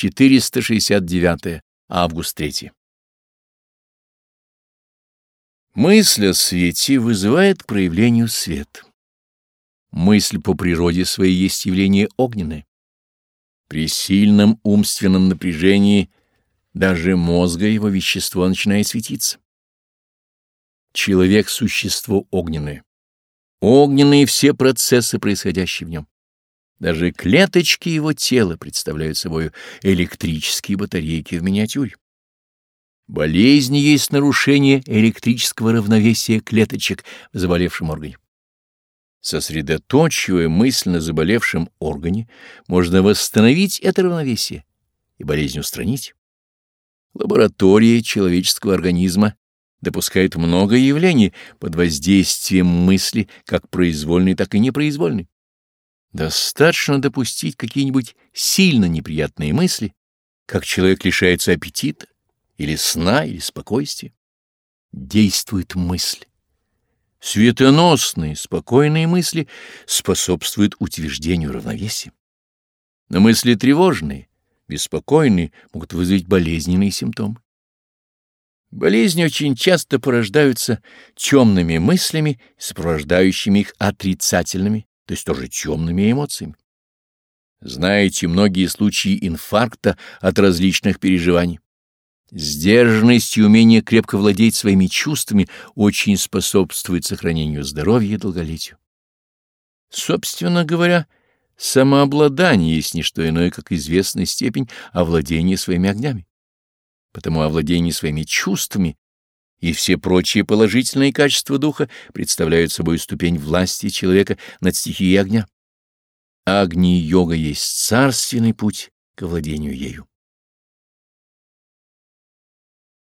469 август 3. Мысль о свете вызывает к проявлению свет. Мысль по природе своей есть явление огненное. При сильном умственном напряжении даже мозга его вещество начинает светиться. Человек — существо огненное. Огненные все процессы, происходящие в нем. Даже клеточки его тела представляют собой электрические батарейки в миниатюре. Болезнь есть нарушение электрического равновесия клеточек в заболевшем органе. Сосредоточивая мысль на заболевшем органе, можно восстановить это равновесие и болезнь устранить. Лаборатория человеческого организма допускает много явлений под воздействием мысли, как произвольной, так и непроизвольной. Достаточно допустить какие-нибудь сильно неприятные мысли, как человек лишается аппетита, или сна, или спокойствия. Действует мысль. Светоносные, спокойные мысли способствуют утверждению равновесия. Но мысли тревожные, беспокойные могут вызвать болезненные симптомы. Болезни очень часто порождаются темными мыслями, сопровождающими их отрицательными, то есть тоже темными эмоциями. Знаете многие случаи инфаркта от различных переживаний. Сдержанность и умение крепко владеть своими чувствами очень способствует сохранению здоровья и долголетию. Собственно говоря, самообладание есть не что иное, как известная степень овладения своими огнями. Потому овладение своими чувствами и все прочие положительные качества духа представляют собой ступень власти человека над стихией огня. Агни-йога есть царственный путь к владению ею.